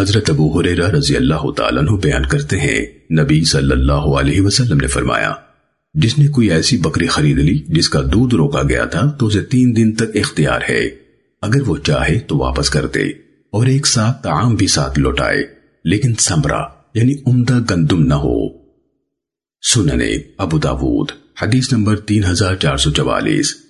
حضرت ابو حریرہ رضی اللہ تعالیٰ عنہ بیان کرتے ہیں، نبی صلی اللہ علیہ وسلم نے فرمایا، جس نے کوئی ایسی بکری خرید لی جس کا دودھ روکا گیا تھا تو اسے تین دن تک اختیار ہے۔ اگر وہ چاہے تو واپس کر دے اور ایک ساتھ تعام بھی ساتھ لوٹائے، لیکن سمرا یعنی عمدہ گندم نہ ہو۔ سننے ابو داود، حدیث نمبر تین ہزار چار سو چوالیس۔